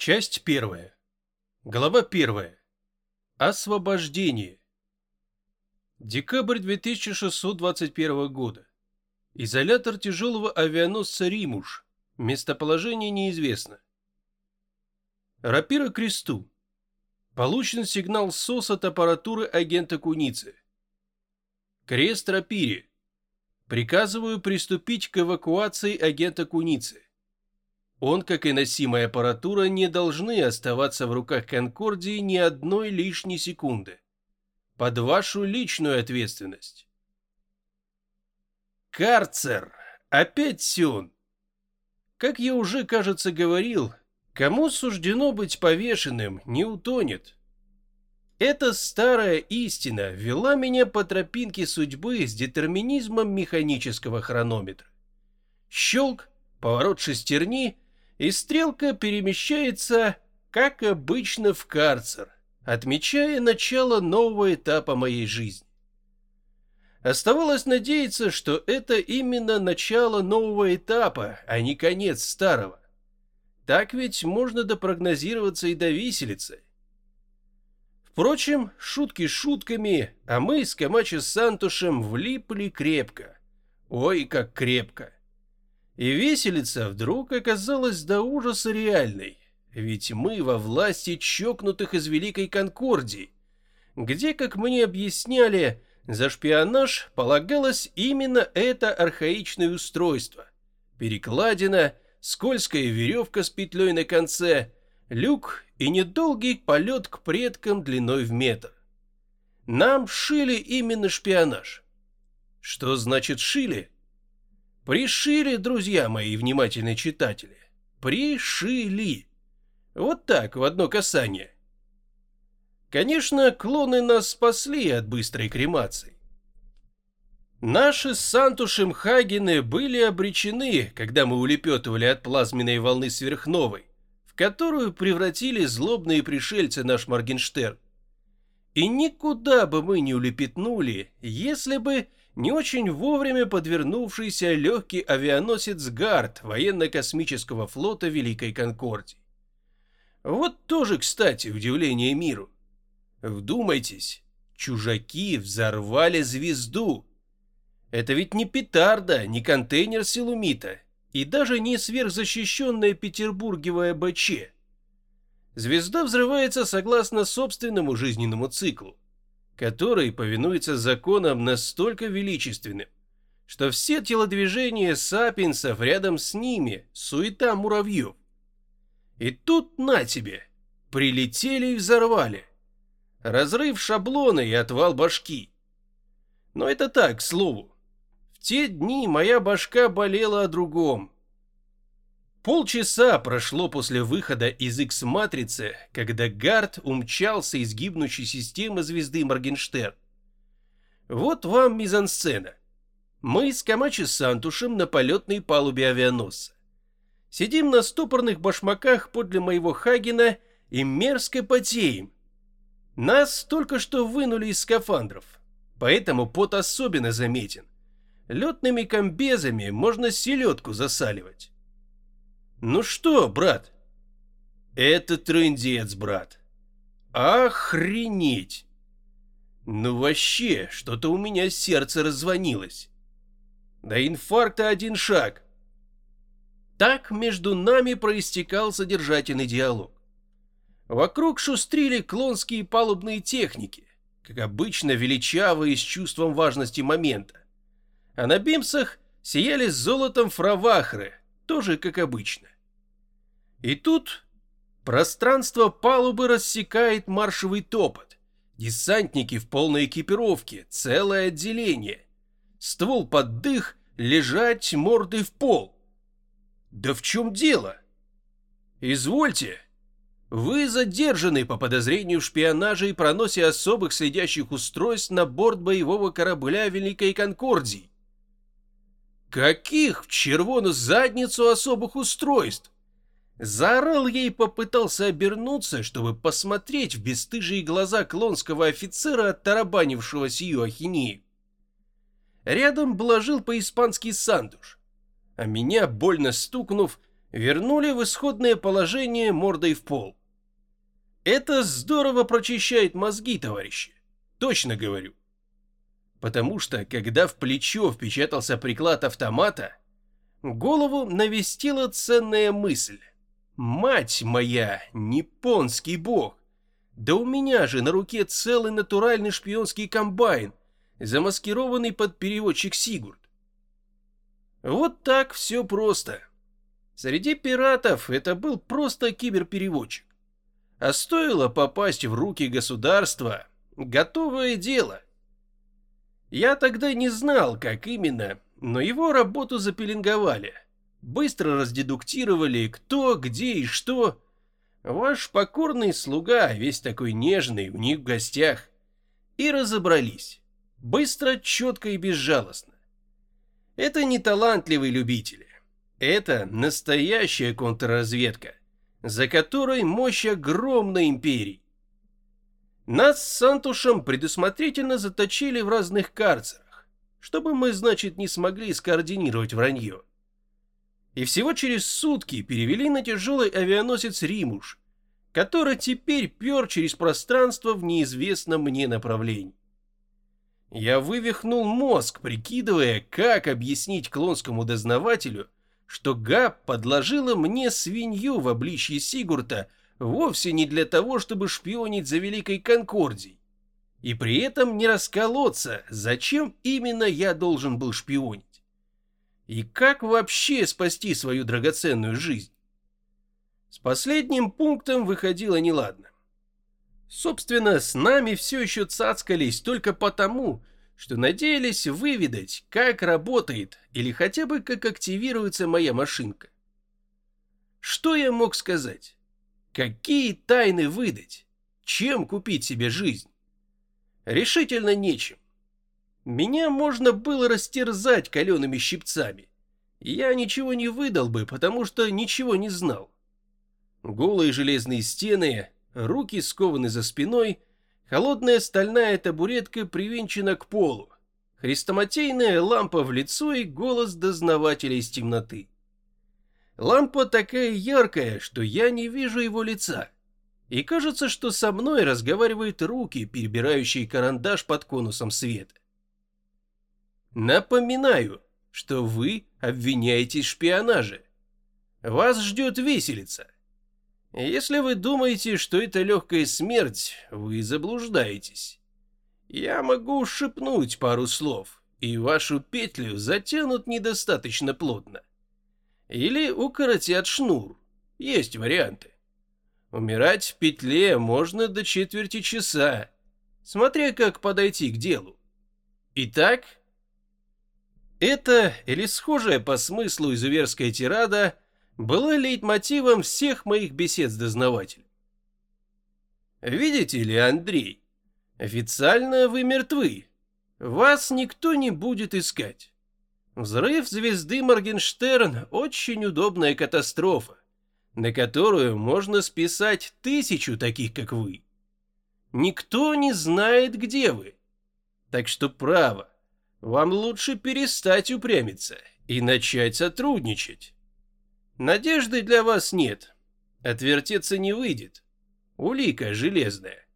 Часть первая. Глава первая. Освобождение. Декабрь 2621 года. Изолятор тяжелого авианосца «Римуш». Местоположение неизвестно. Рапира кресту. Получен сигнал СОС от аппаратуры агента Куницы. Крест рапире. Приказываю приступить к эвакуации агента Куницы. Он, как и носимая аппаратура, не должны оставаться в руках Конкордии ни одной лишней секунды. Под вашу личную ответственность. Карцер! Опять Сион! Как я уже, кажется, говорил, кому суждено быть повешенным, не утонет. Эта старая истина вела меня по тропинке судьбы с детерминизмом механического хронометра. Щелк, поворот шестерни — и стрелка перемещается, как обычно, в карцер, отмечая начало нового этапа моей жизни. Оставалось надеяться, что это именно начало нового этапа, а не конец старого. Так ведь можно допрогнозироваться и до виселицы. Впрочем, шутки шутками, а мы с Камачо Сантушем влипли крепко. Ой, как крепко. И веселица вдруг оказалась до ужаса реальной, ведь мы во власти чокнутых из Великой Конкордии, где, как мне объясняли, за шпионаж полагалось именно это архаичное устройство. Перекладина, скользкая веревка с петлей на конце, люк и недолгий полет к предкам длиной в метр. Нам шили именно шпионаж. Что значит шили? Пришили, друзья мои внимательные читатели. Пришили. Вот так, в одно касание. Конечно, клоны нас спасли от быстрой кремации. Наши с Сантушем Хагены были обречены, когда мы улепетывали от плазменной волны сверхновой, в которую превратили злобные пришельцы наш Моргенштерн. И никуда бы мы не улепетнули, если бы не очень вовремя подвернувшийся легкий авианосец «Гард» военно-космического флота Великой Конкордии. Вот тоже, кстати, удивление миру. Вдумайтесь, чужаки взорвали звезду. Это ведь не петарда, не контейнер силумита и даже не сверхзащищенная петербургевая БЧ. Звезда взрывается согласно собственному жизненному циклу который повинуется законам настолько величественным, что все телодвижения сапиенсов рядом с ними – суета муравьев. И тут на тебе, прилетели и взорвали. Разрыв шаблона и отвал башки. Но это так, к слову. В те дни моя башка болела о другом – Полчаса прошло после выхода из X-матрицы, когда Гард умчался из гибнущей системы звезды Моргенштерн. Вот вам мизансцена. Мы с Камачи Сантушем на полетной палубе авианосца. Сидим на стопорных башмаках подле моего Хагена и мерзко потеем. Нас только что вынули из скафандров, поэтому пот особенно заметен. Летными комбезами можно селедку засаливать. Ну что, брат? Это трындец, брат. Охренеть. Ну вообще, что-то у меня сердце раззвонилось. До инфаркта один шаг. Так между нами проистекал содержательный диалог. Вокруг шустрили клонские палубные техники, как обычно величавые с чувством важности момента. А на бимсах сияли золотом фравахры, тоже как обычно. И тут пространство палубы рассекает маршевый топот. Десантники в полной экипировке, целое отделение. Ствол под дых, лежать мордой в пол. Да в чем дело? Извольте. Вы задержаны по подозрению в шпионаже и проносе особых следящих устройств на борт боевого корабля Великой Конкордии. Каких в червону задницу особых устройств? Заорал ей попытался обернуться, чтобы посмотреть в бесстыжие глаза клонского офицера, оттарабанившего сию ахинею. Рядом блажил по-испански Сандуш, а меня, больно стукнув, вернули в исходное положение мордой в пол. Это здорово прочищает мозги, товарищи. Точно говорю. Потому что, когда в плечо впечатался приклад автомата, голову навестила ценная мысль. Мать моя, японский бог! Да у меня же на руке целый натуральный шпионский комбайн, замаскированный под переводчик Сигурд. Вот так все просто. Среди пиратов это был просто киберпереводчик. А стоило попасть в руки государства, готовое дело. Я тогда не знал, как именно, но его работу запеленговали. Быстро раздедуктировали, кто, где и что. Ваш покорный слуга, весь такой нежный, у них в гостях. И разобрались. Быстро, четко и безжалостно. Это не талантливые любители. Это настоящая контрразведка, за которой мощь огромной империи. Нас с Сантушем предусмотрительно заточили в разных карцерах, чтобы мы, значит, не смогли скоординировать вранье. И всего через сутки перевели на тяжелый авианосец «Римуш», который теперь пер через пространство в неизвестном мне направлении. Я вывихнул мозг, прикидывая, как объяснить клонскому дознавателю, что Габ подложила мне свинью в обличье Сигурта вовсе не для того, чтобы шпионить за Великой Конкордией. И при этом не расколоться, зачем именно я должен был шпионить. И как вообще спасти свою драгоценную жизнь? С последним пунктом выходило неладно. Собственно, с нами все еще цацкались только потому, что надеялись выведать, как работает или хотя бы как активируется моя машинка. Что я мог сказать? Какие тайны выдать? Чем купить себе жизнь? Решительно нечем. Меня можно было растерзать калеными щипцами. Я ничего не выдал бы, потому что ничего не знал. Голые железные стены, руки скованы за спиной, холодная стальная табуретка привинчена к полу, хрестоматейная лампа в лицо и голос дознавателя из темноты. Лампа такая яркая, что я не вижу его лица. И кажется, что со мной разговаривают руки, перебирающие карандаш под конусом света. Напоминаю, что вы обвиняетесь в шпионаже. Вас ждет виселица. Если вы думаете, что это легкая смерть, вы заблуждаетесь. Я могу шепнуть пару слов, и вашу петлю затянут недостаточно плотно. Или укоротят шнур. Есть варианты. Умирать в петле можно до четверти часа, смотря как подойти к делу. Итак, это или схожая по смыслу изуверская тирада – была лейтмотивом всех моих бесед с дознавателем. Видите ли, Андрей, официально вы мертвы. Вас никто не будет искать. Взрыв звезды Моргенштерн – очень удобная катастрофа, на которую можно списать тысячу таких, как вы. Никто не знает, где вы. Так что право, вам лучше перестать упрямиться и начать сотрудничать. Надежды для вас нет. Отвертеться не выйдет. Улика железная.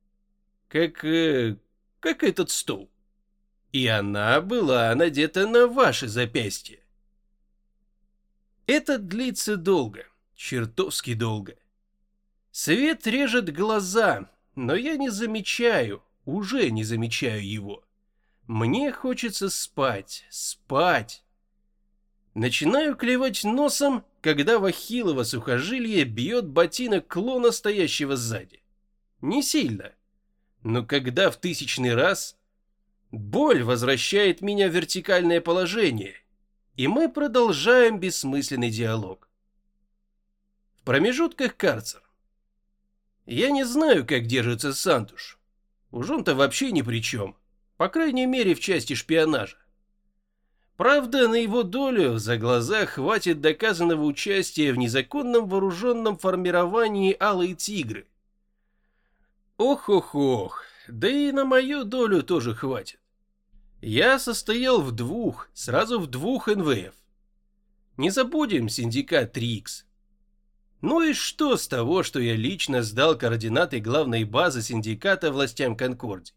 Как... Э, как этот стул. И она была надета на ваше запястье. Это длится долго, чертовски долго. Свет режет глаза, но я не замечаю, уже не замечаю его. Мне хочется спать, спать. Начинаю клевать носом, когда в ахиллово сухожилие бьет ботинок клона, стоящего сзади. Не сильно, но когда в тысячный раз боль возвращает меня в вертикальное положение, и мы продолжаем бессмысленный диалог. В промежутках карцер. Я не знаю, как держится Сантуш. Уж он-то вообще ни при чем, по крайней мере в части шпионажа. Правда, на его долю за глаза хватит доказанного участия в незаконном вооруженном формировании Алые Тигры. Ох-ох-ох, да и на мою долю тоже хватит. Я состоял в двух, сразу в двух НВФ. Не забудем синдикат Трикс. Ну и что с того, что я лично сдал координаты главной базы синдиката властям Конкордии?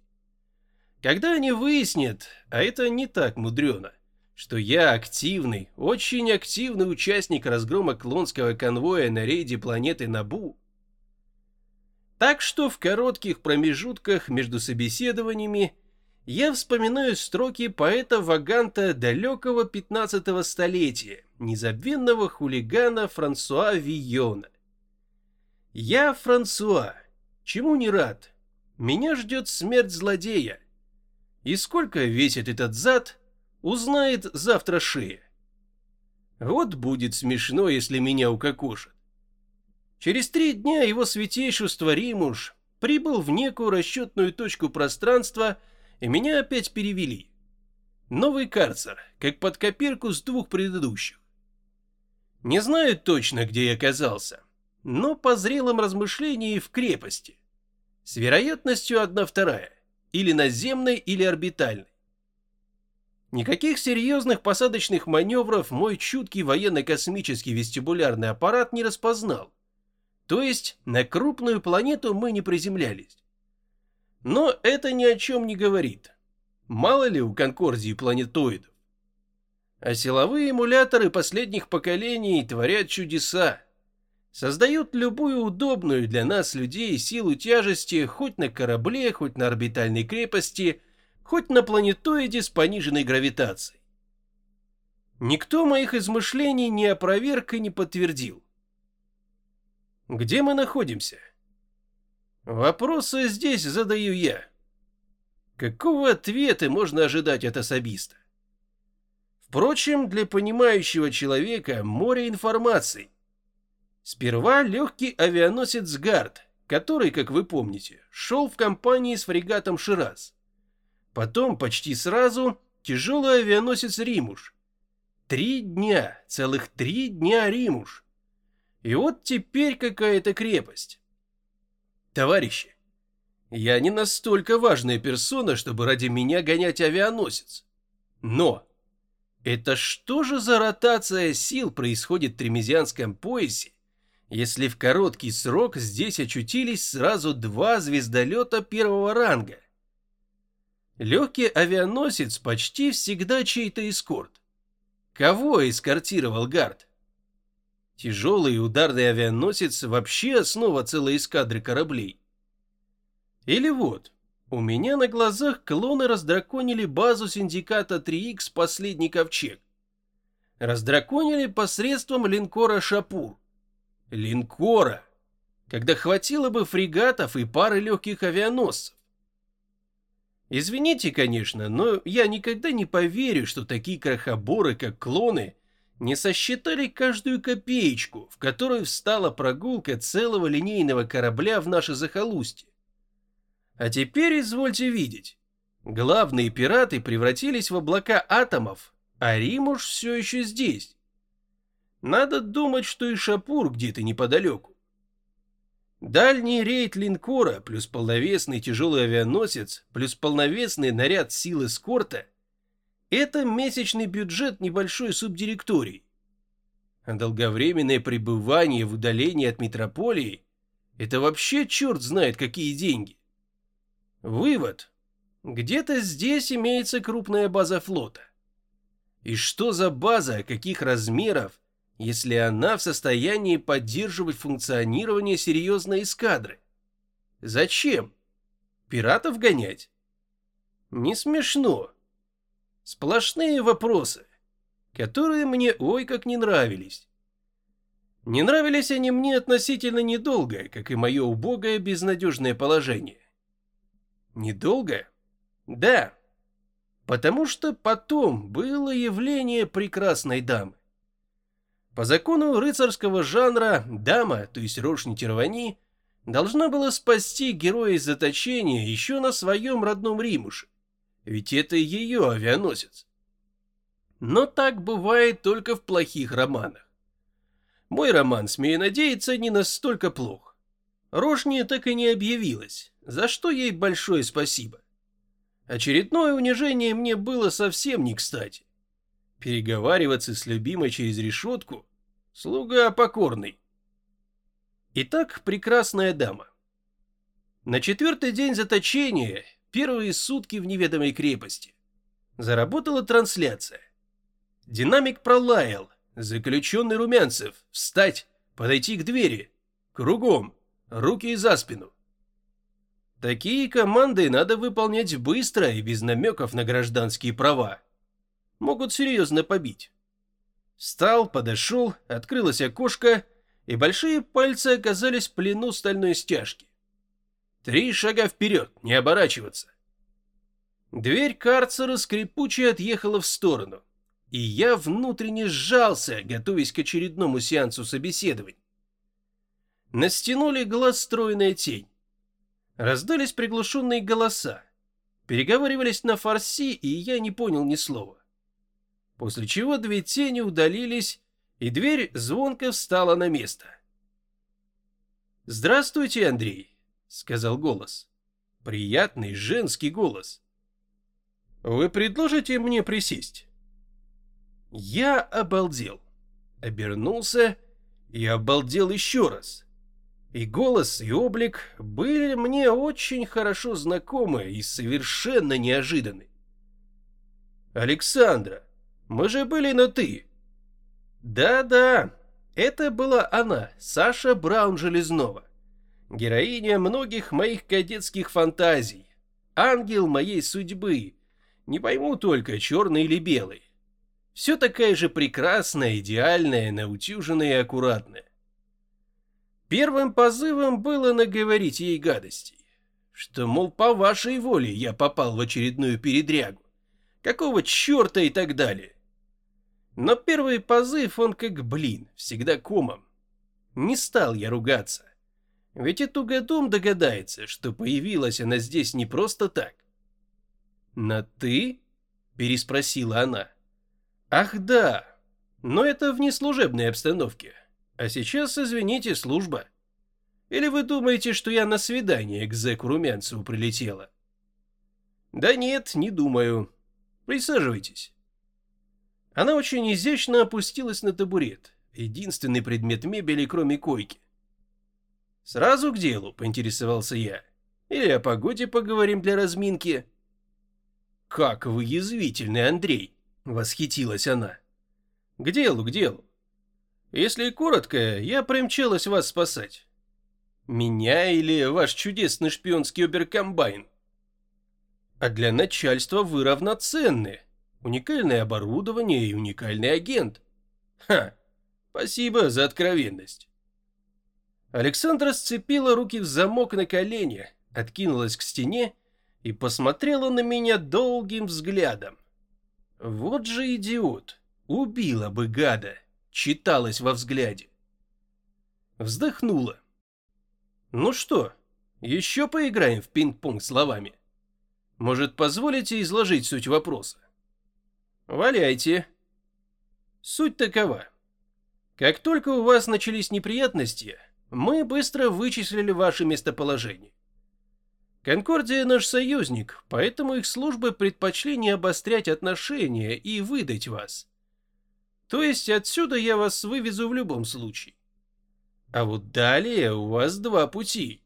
Когда они выяснят, а это не так мудрено, что я активный, очень активный участник разгрома клонского конвоя на рейде планеты Набу, так что в коротких промежутках между собеседованиями я вспоминаю строки поэта Ваганта далекого 15-го столетия, незабвенного хулигана Франсуа Вийона. «Я Франсуа, чему не рад? Меня ждет смерть злодея. И сколько весит этот зад, узнает завтра шея. Вот будет смешно, если меня укокошат. Через три дня его святейшество Римуш прибыл в некую расчетную точку пространства – и меня опять перевели. Новый карцер, как под копирку с двух предыдущих. Не знаю точно, где я оказался, но по зрелым размышлениям в крепости. С вероятностью одна вторая, или наземной, или орбитальной. Никаких серьезных посадочных маневров мой чуткий военно-космический вестибулярный аппарат не распознал. То есть на крупную планету мы не приземлялись. Но это ни о чем не говорит. Мало ли у Конкордии планетоидов. А силовые эмуляторы последних поколений творят чудеса. Создают любую удобную для нас людей силу тяжести хоть на корабле, хоть на орбитальной крепости, хоть на планетоиде с пониженной гравитацией. Никто моих измышлений не опроверг и не подтвердил. Где мы находимся? Вопросы здесь задаю я. Какого ответа можно ожидать от особиста? Впрочем, для понимающего человека море информации. Сперва легкий авианосец «Гард», который, как вы помните, шел в компании с фрегатом «Шираз». Потом, почти сразу, тяжелый авианосец «Римуш». Три дня, целых три дня «Римуш». И вот теперь какая-то крепость. Товарищи, я не настолько важная персона, чтобы ради меня гонять авианосец. Но это что же за ротация сил происходит в Тремезианском поясе, если в короткий срок здесь очутились сразу два звездолета первого ранга? Легкий авианосец почти всегда чей-то эскорт. Кого эскортировал Гард? Тяжелый ударный авианосец вообще основа целой эскадры кораблей. Или вот, у меня на глазах клоны раздраконили базу синдиката 3Х «Последний ковчег». Раздраконили посредством линкора «Шапур». Линкора! Когда хватило бы фрегатов и пары легких авианосцев. Извините, конечно, но я никогда не поверю, что такие крохоборы, как клоны, не сосчитали каждую копеечку, в которую встала прогулка целого линейного корабля в наше захолустье. А теперь извольте видеть. Главные пираты превратились в облака атомов, а Римуш все еще здесь. Надо думать, что и Шапур где-то неподалеку. Дальний рейд линкора плюс полновесный тяжелый авианосец плюс полновесный наряд сил эскорта это месячный бюджет небольшой субдиректории. Долговременное пребывание в удалении от метрополии – это вообще черт знает какие деньги. Вывод. Где-то здесь имеется крупная база флота. И что за база, каких размеров, если она в состоянии поддерживать функционирование серьезной эскадры? Зачем? Пиратов гонять? Не смешно. Сплошные вопросы, которые мне ой как не нравились. Не нравились они мне относительно недолго, как и мое убогое безнадежное положение. Недолго? Да. Потому что потом было явление прекрасной дамы. По закону рыцарского жанра дама, то есть Рошни Тервани, должна была спасти героя из заточения еще на своем родном Римуше ведь это ее авианосец. Но так бывает только в плохих романах. Мой роман, смею надеяться, не настолько плох. Рошни так и не объявилась, за что ей большое спасибо. Очередное унижение мне было совсем не кстати. Переговариваться с любимой через решетку – слуга покорный. Итак, прекрасная дама. На четвертый день заточения, первые сутки в неведомой крепости, заработала трансляция. Динамик пролаял. Заключенный Румянцев. Встать, подойти к двери. Кругом. Руки за спину. Такие команды надо выполнять быстро и без намеков на гражданские права. Могут серьезно побить. Встал, подошел, открылось окошко, и большие пальцы оказались в плену стальной стяжки. Три шага вперед, не оборачиваться. Дверь карцера скрипуче отъехала в сторону, и я внутренне сжался, готовясь к очередному сеансу собеседований. На стену легла стройная тень. Раздались приглушенные голоса. Переговаривались на фарси, и я не понял ни слова. После чего две тени удалились, и дверь звонко встала на место. «Здравствуйте, Андрей», — сказал голос. Приятный женский голос. «Вы предложите мне присесть?» Я обалдел. Обернулся и обалдел еще раз. И голос, и облик были мне очень хорошо знакомы и совершенно неожиданны. «Александра, мы же были на «ты». Да-да, это была она, Саша Браун-Железнова. Героиня многих моих кадетских фантазий. Ангел моей судьбы. Не пойму только, черный или белый. Все такая же прекрасная, идеальная, наутюженная и аккуратная. Первым позывом было наговорить ей гадостей, что, мол, по вашей воле я попал в очередную передрягу, какого черта и так далее. Но первый позыв он как блин, всегда комом. Не стал я ругаться, ведь и тугодум догадается, что появилась она здесь не просто так. «На ты?» – переспросила она. «Ах да, но это в неслужебной обстановке». А сейчас, извините, служба. Или вы думаете, что я на свидание к зэку Румянцеву прилетела? Да нет, не думаю. Присаживайтесь. Она очень изящно опустилась на табурет, единственный предмет мебели, кроме койки. Сразу к делу, поинтересовался я. Или о погоде поговорим для разминки? Как вы язвительный, Андрей, восхитилась она. К делу, к делу. Если коротко, я примчалась вас спасать. Меня или ваш чудесный шпионский оберкомбайн? А для начальства вы равноценны. Уникальное оборудование и уникальный агент. Ха, спасибо за откровенность. Александра сцепила руки в замок на колени, откинулась к стене и посмотрела на меня долгим взглядом. Вот же идиот, убила бы гада читалось во взгляде. Вздохнула. Ну что, еще поиграем в пинг-понг словами? Может, позволите изложить суть вопроса? Валяйте. Суть такова. Как только у вас начались неприятности, мы быстро вычислили ваше местоположение. Конкордия наш союзник, поэтому их службы предпочли не обострять отношения и выдать вас. То есть отсюда я вас вывезу в любом случае. А вот далее у вас два пути.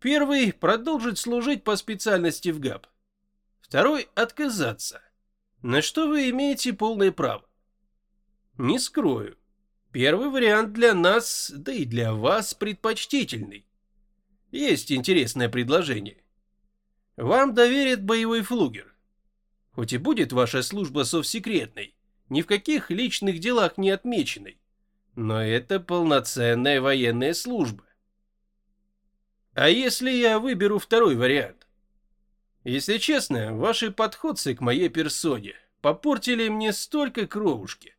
Первый – продолжить служить по специальности в ГАП. Второй – отказаться. На что вы имеете полное право. Не скрою. Первый вариант для нас, да и для вас предпочтительный. Есть интересное предложение. Вам доверят боевой флугер. Хоть и будет ваша служба совсекретной, ни в каких личных делах не отмеченной. Но это полноценная военная служба. А если я выберу второй вариант? Если честно, ваши подходцы к моей персоне попортили мне столько кровушки,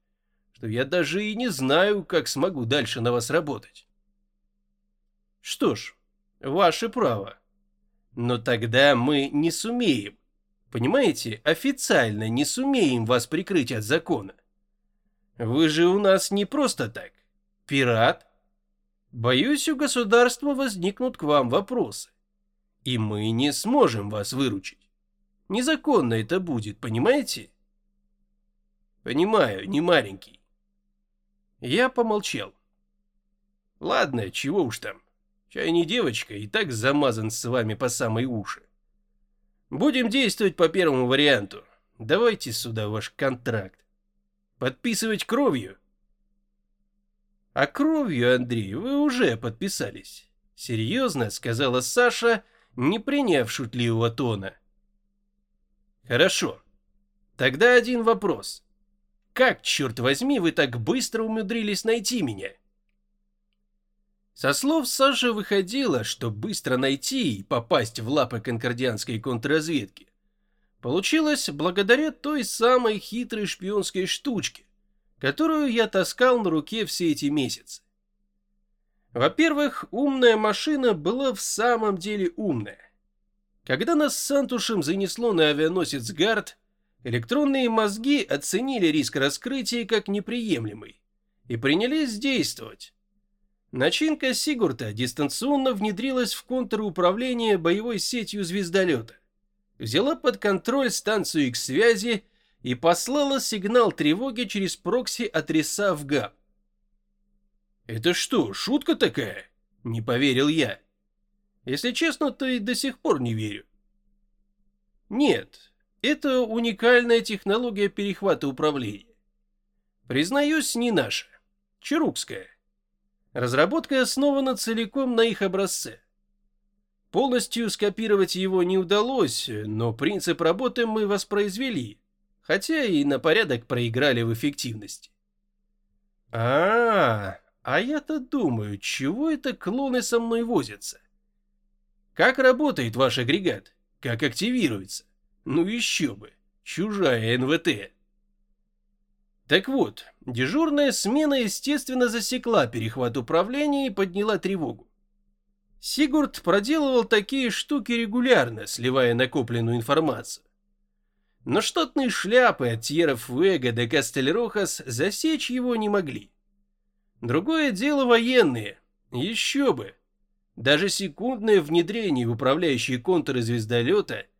что я даже и не знаю, как смогу дальше на вас работать. Что ж, ваше право. Но тогда мы не сумеем Понимаете, официально не сумеем вас прикрыть от закона. Вы же у нас не просто так. Пират. Боюсь, у государства возникнут к вам вопросы. И мы не сможем вас выручить. Незаконно это будет, понимаете? Понимаю, не маленький. Я помолчал. Ладно, чего уж там. Чай не девочка, и так замазан с вами по самой уши. Будем действовать по первому варианту. Давайте сюда ваш контракт. Подписывать кровью? А кровью, Андрей, вы уже подписались. Серьезно, сказала Саша, не приняв шутливого тона. Хорошо. Тогда один вопрос. Как, черт возьми, вы так быстро умудрились найти меня? Со слов Саши выходило, что быстро найти и попасть в лапы конкордианской контрразведки получилось благодаря той самой хитрой шпионской штучке, которую я таскал на руке все эти месяцы. Во-первых, умная машина была в самом деле умная. Когда нас с Сантушем занесло на авианосец Гард, электронные мозги оценили риск раскрытия как неприемлемый и принялись действовать. Начинка Сигурта дистанционно внедрилась в контруправление боевой сетью звездолета, взяла под контроль станцию X-связи и послала сигнал тревоги через прокси-адреса в ГАП. «Это что, шутка такая?» – не поверил я. Если честно, то и до сих пор не верю. Нет, это уникальная технология перехвата управления. Признаюсь, не наша, чарукская. Разработка основана целиком на их образце. Полностью скопировать его не удалось, но принцип работы мы воспроизвели, хотя и на порядок проиграли в эффективности. А, -а, -а а я-то думаю, чего это клоны со мной возятся? Как работает ваш агрегат? Как активируется? Ну еще бы, чужая НВТ. Так вот, дежурная смена естественно засекла перехват управления и подняла тревогу. Сигурд проделывал такие штуки регулярно, сливая накопленную информацию. Но штатные шляпы от Тьеров Вега до Кастельрохас засечь его не могли. Другое дело военные. Еще бы. Даже секундное внедрение в управляющие контуры звездолета –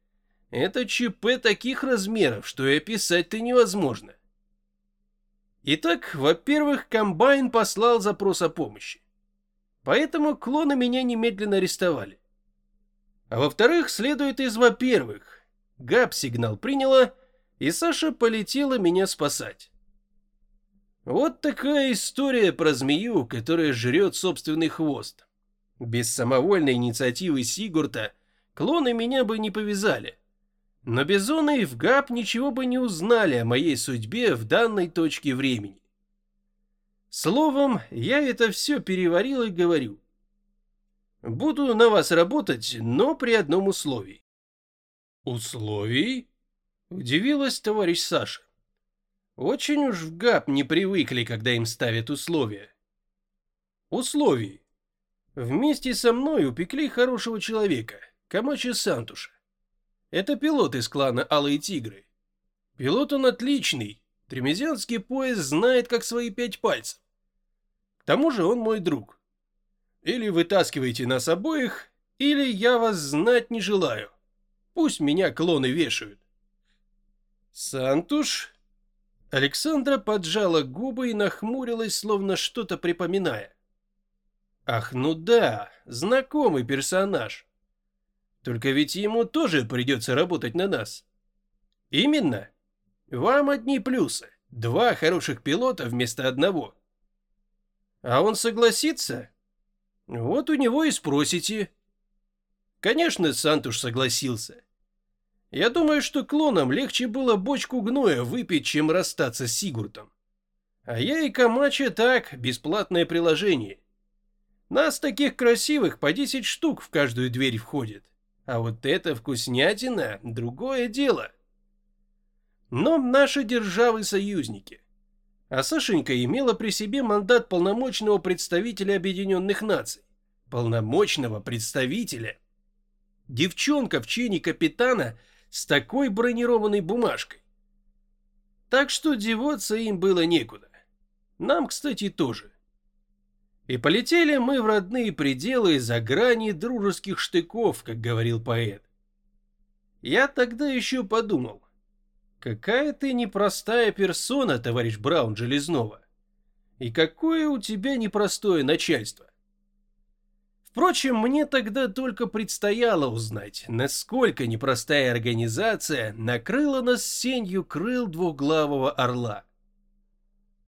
это ЧП таких размеров, что и описать-то невозможно. Итак, во-первых, комбайн послал запрос о помощи. Поэтому клоны меня немедленно арестовали. А во-вторых, следует из во-первых. ГАП сигнал приняла, и Саша полетела меня спасать. Вот такая история про змею, которая жрет собственный хвост. Без самовольной инициативы Сигурта клоны меня бы не повязали. Но Бизоны и в ГАП ничего бы не узнали о моей судьбе в данной точке времени. Словом, я это все переварил и говорю. Буду на вас работать, но при одном условии. Условий? Удивилась товарищ Саша. Очень уж в ГАП не привыкли, когда им ставят условия. Условий. Вместе со мной упекли хорошего человека, Камачи Сантуша. Это пилот из клана Алые Тигры. Пилот он отличный, тремезианский пояс знает как свои пять пальцев. К тому же он мой друг. Или вытаскивайте нас обоих, или я вас знать не желаю. Пусть меня клоны вешают. Сантуш Александра поджала губы и нахмурилась, словно что-то припоминая. Ах, ну да, знакомый персонаж. Только ведь ему тоже придется работать на нас. Именно. Вам одни плюсы. Два хороших пилота вместо одного. А он согласится? Вот у него и спросите. Конечно, Сантуш согласился. Я думаю, что клонам легче было бочку гноя выпить, чем расстаться с Сигуртом. А я и Камачи так, бесплатное приложение. Нас таких красивых по 10 штук в каждую дверь входит. А вот эта вкуснятина – другое дело. Но наши державы союзники. А Сашенька имела при себе мандат полномочного представителя Объединенных Наций. Полномочного представителя. Девчонка в чине капитана – с такой бронированной бумажкой. Так что деваться им было некуда. Нам, кстати, тоже. И полетели мы в родные пределы за грани дружеских штыков, как говорил поэт. Я тогда еще подумал, какая ты непростая персона, товарищ Браун Железнова. И какое у тебя непростое начальство. Впрочем, мне тогда только предстояло узнать, насколько непростая организация накрыла нас сенью крыл двухглавого орла.